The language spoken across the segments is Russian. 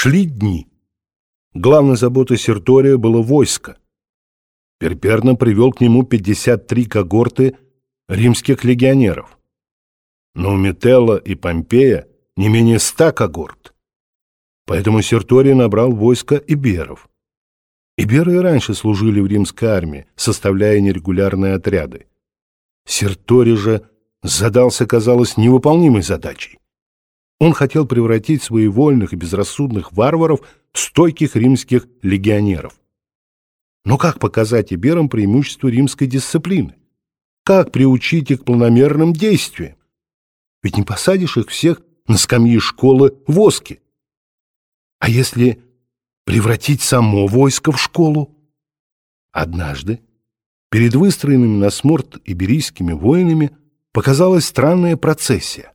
Шли дни. Главной заботой Сертория было войско. Перперна привел к нему 53 когорты римских легионеров. Но у Метелла и Помпея не менее ста когорт. Поэтому Серторий набрал войско иберов. Иберы и раньше служили в римской армии, составляя нерегулярные отряды. Серторий же задался, казалось, невыполнимой задачей. Он хотел превратить своевольных и безрассудных варваров в стойких римских легионеров. Но как показать иберам преимущество римской дисциплины? Как приучить их к планомерным действиям? Ведь не посадишь их всех на скамьи школы воски. А если превратить само войско в школу? Однажды перед выстроенными на сморт иберийскими воинами показалась странная процессия.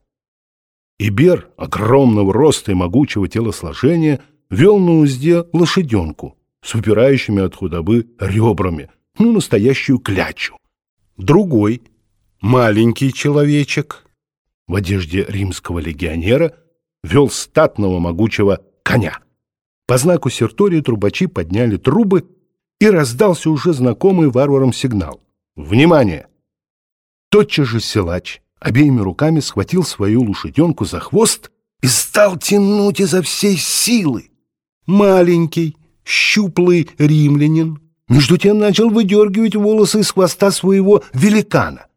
Ибер, огромного роста и могучего телосложения, вел на узде лошаденку с выпирающими от худобы ребрами, ну, настоящую клячу. Другой, маленький человечек, в одежде римского легионера, вел статного могучего коня. По знаку Сертории трубачи подняли трубы, и раздался уже знакомый варварам сигнал. «Внимание!» Тотчас же силач обеими руками схватил свою лошаденку за хвост и стал тянуть изо всей силы. Маленький, щуплый римлянин между тем начал выдергивать волосы из хвоста своего великана.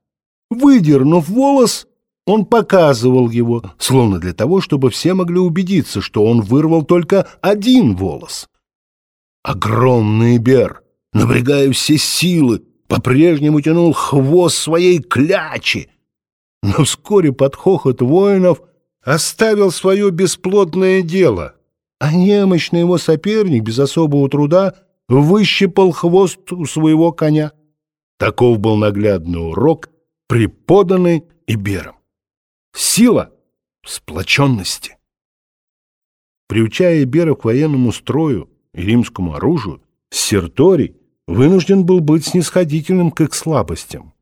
Выдернув волос, он показывал его, словно для того, чтобы все могли убедиться, что он вырвал только один волос. Огромный бер, напрягая все силы, по-прежнему тянул хвост своей клячи, но вскоре под хохот воинов оставил свое бесплодное дело, а немощный его соперник без особого труда выщипал хвост у своего коня. Таков был наглядный урок, преподанный Ибером. Сила сплоченности. Приучая Ибера к военному строю и римскому оружию, Серторий вынужден был быть снисходительным к их слабостям.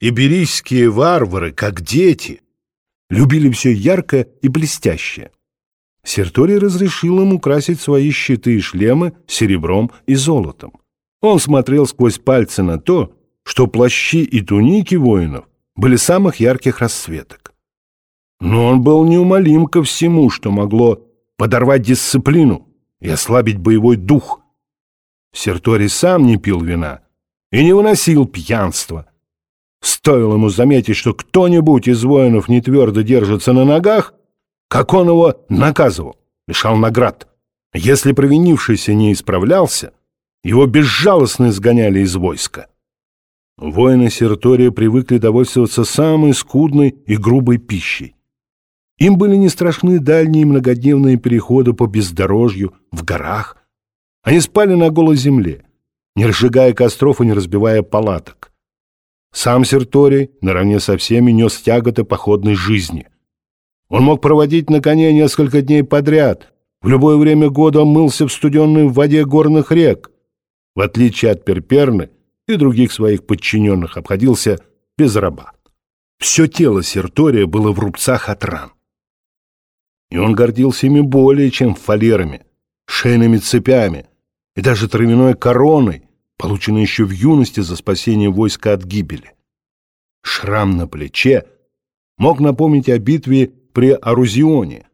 Иберийские варвары, как дети, любили все яркое и блестящее. Серторий разрешил им украсить свои щиты и шлемы серебром и золотом. Он смотрел сквозь пальцы на то, что плащи и туники воинов были самых ярких расцветок. Но он был неумолим ко всему, что могло подорвать дисциплину и ослабить боевой дух. Серторий сам не пил вина и не выносил пьянства, Стоило ему заметить, что кто-нибудь из воинов не твердо держится на ногах, как он его наказывал, лишал наград. Если провинившийся не исправлялся, его безжалостно изгоняли из войска. Воины Сертория привыкли довольствоваться самой скудной и грубой пищей. Им были не страшны дальние многодневные переходы по бездорожью, в горах. Они спали на голой земле, не разжигая костров и не разбивая палаток. Сам Серторий наравне со всеми нес тяготы походной жизни. Он мог проводить на коне несколько дней подряд. В любое время года мылся в студенной воде горных рек. В отличие от Перперны и других своих подчиненных, обходился без раба. Все тело Сертория было в рубцах от ран. И он гордился ими более, чем фалерами, шейными цепями и даже травяной короной, полученный еще в юности за спасение войска от гибели. Шрам на плече мог напомнить о битве при Арузионе.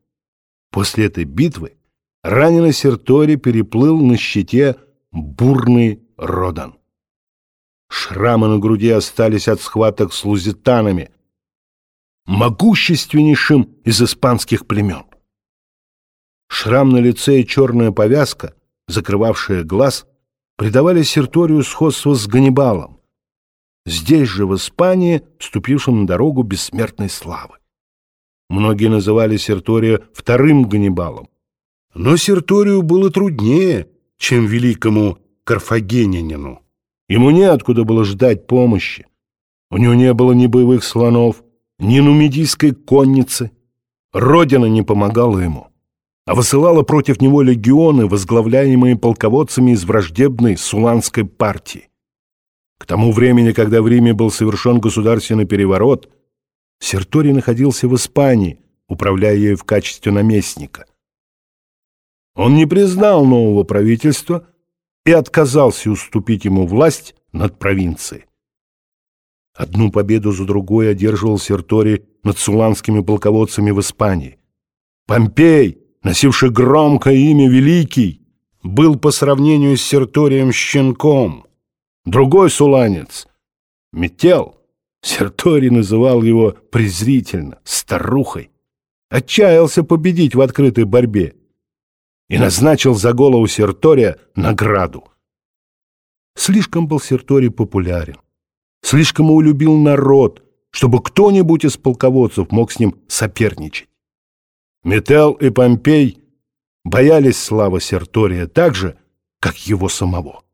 После этой битвы раненый Сертори переплыл на щите бурный Родан. Шрамы на груди остались от схваток с лузитанами, могущественнейшим из испанских племен. Шрам на лице и черная повязка, закрывавшая глаз, придавали Серторию сходство с Ганнибалом, здесь же, в Испании, вступившим на дорогу бессмертной славы. Многие называли Сертория вторым Ганнибалом. Но Серторию было труднее, чем великому карфагенянину. Ему неоткуда было ждать помощи. У него не было ни боевых слонов, ни нумидийской конницы. Родина не помогала ему а высылала против него легионы, возглавляемые полководцами из враждебной Суланской партии. К тому времени, когда в Риме был совершен государственный переворот, Серторий находился в Испании, управляя ею в качестве наместника. Он не признал нового правительства и отказался уступить ему власть над провинцией. Одну победу за другой одерживал Серторий над суланскими полководцами в Испании. Помпей, носивший громкое имя Великий, был по сравнению с Серторием щенком. Другой суланец, Метел, Серторий называл его презрительно, старухой, отчаялся победить в открытой борьбе и назначил за голову Сертория награду. Слишком был Серторий популярен, слишком улюбил народ, чтобы кто-нибудь из полководцев мог с ним соперничать. Метел и Помпей боялись славы Сертория так же, как его самого.